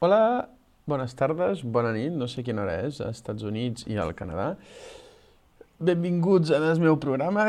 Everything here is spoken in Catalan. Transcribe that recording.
Hola, bones tardes, bona nit, no sé quina hora és, als Estats Units i al Canadà. Benvinguts al meu programa.